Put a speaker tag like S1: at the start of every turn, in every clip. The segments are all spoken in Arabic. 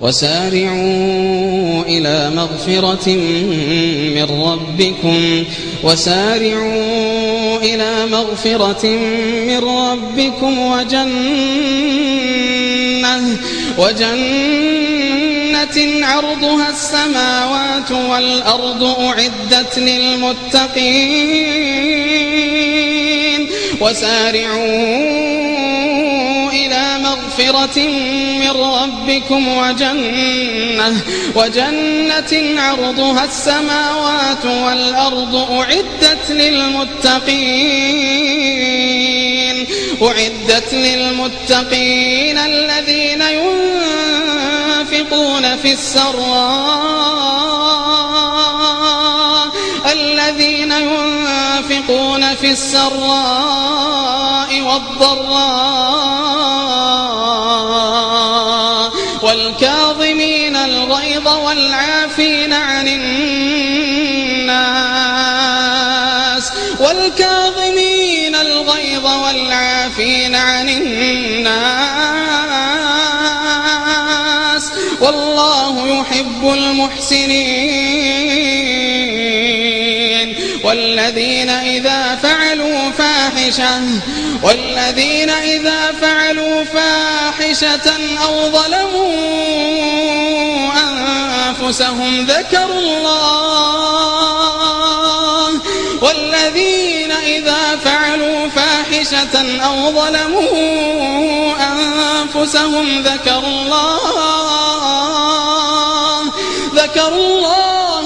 S1: وسارعوا إلى مغفرة من ربكم. وسارعوا إلى مغفرة من ربكم وجنة وجنة عرضها السماوات والأرض أعدت للمتقين. وسارعوا مغفرة من ربكم وجنة وجنة عرضها السماوات والأرض أعدت للمتقين أعدت للمتقين الذين ينفقون في السراء الذين ينفقون في السراء والضراء. والكاظمين الغيظ والعافين عن الناس والكاظمين الغيظ والعافين عن الناس والله يحب المحسنين والذين إذا فعلوا فاحشة والذين إذا فعلوا فاحشة أو ظلموا أنفسهم ذكروا الله والذين إذا فعلوا فاحشة أو ظلموا أنفسهم ذكروا الله ذكروا الله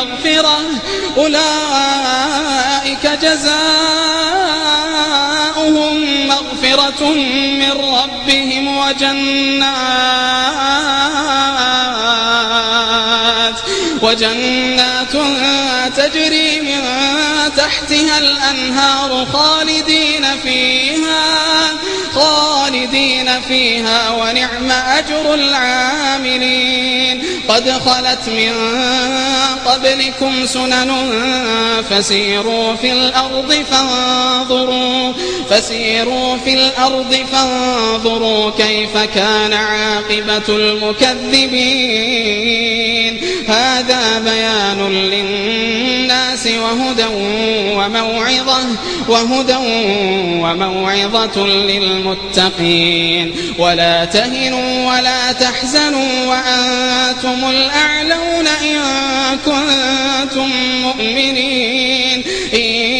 S1: مغفرة أولئك جزاؤهم مغفرة من ربهم وجنات وجنات تجري من تحتها الأنهار خالدين فيها خالدين فيها ونعم أجر العاملين. قد خلت من قبلكم سنن فسيروا في الأرض فانظروا فسيروا في الأرض فانظروا كيف كان عاقبة المكذبين. هذا بيان للناس وهدى وموعظة وهدى وموعظة للمتقين. ولا تهنوا ولا تحزنوا وأنتم الأعلون إن كنتم مؤمنين. إن